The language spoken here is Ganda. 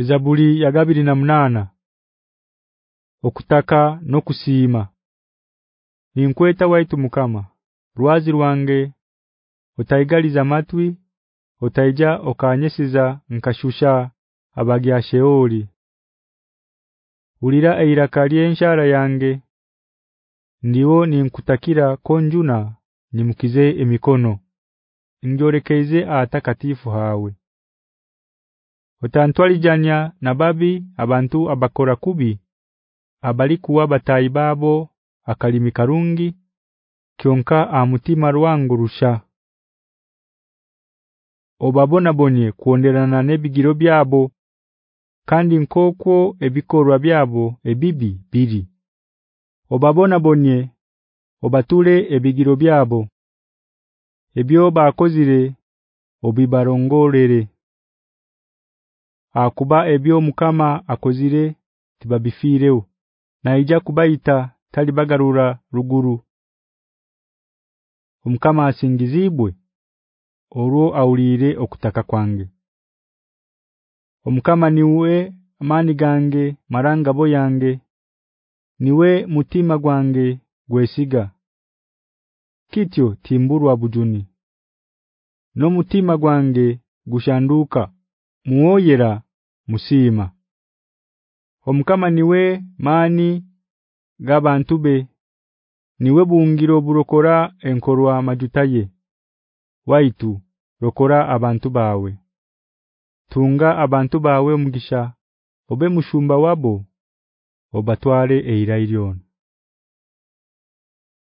Ezabuli yagabiri na munana. Okutaka nokusiima Ninkweta waitu mukama. Rwazi rwange utaigaliza matwi utaija okanyesiza nkashusha abagya sheoli. Ulira eira kalyenshara yange. Ndiwo ninkutakira konjuna nimukize emikono. Ngyorekeize atakatifu hawe Otantwalijanya nababi abantu abakora kubi abali kuwa bataibabo akalimi karungi kyonka amutima rwangu rusha Obabona bonye kuonderana nebigiro byabo kandi nkokwo ebikorwa byabo ebibi biri. Obabona bonye obatule ebigiro byabo. Ebyo bakozire obibarongorere akuba ebyo mukama akozire tibabifireo naija kubaita talibagarura ruguru Omukama asingizibwe olwo aulire okutaka kwange. Omukama niwe amani gange maranga bo yange niwe mutima gwange gwesiga. Kityo timburwa bujuni. No mutima gwange gushanduka muoyera musima. Omukama niwe mani gabantu be niwe bungiro burokora enkorwa majutaye waitu rokora abantu bawe tunga abantu bawe mugisha obe mushumba wabo obatware eira iliona